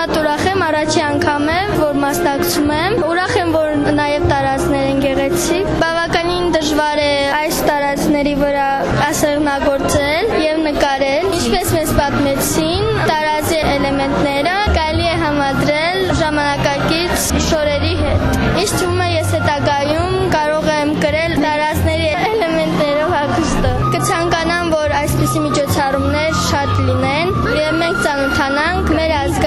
Շատ ուրախ եմ, առաջի անգամ է, որ մասնակցում եմ։ Ուրախ եմ, որ նաև տարածքներ են գեղեցիկ։ Բավականին դժվար է այս տարածքների վրա ասեղնագործել եւ նկարել։ Ինչպես մեզ պատմեցին, տարածի էլեմենտները կարելի է համադրել ժամանակակից շորերի հետ։ Ինչ թվում է ես հետագայում կարող եմ գրել տարածքների էլեմենտներով հագուստը։ Կցանկանամ, որ այսպիսի միջոցառումներ շատ լինեն եւ մենք ծանոթանանք մեր ազգային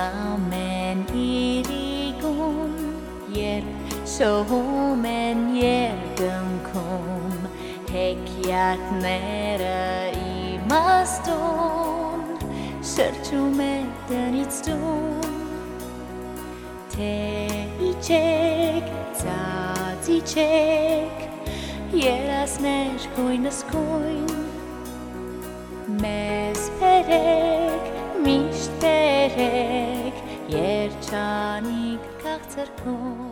ամեն իրիկուն երբ շոհում են երկնքում հեքիաթները իմաստուն շրջում է տնից դուն թե իջեք ծած իջեք երասներ գույնս գույն մեզ բերեք միշտ բերեք երջանիկ քաղցրքով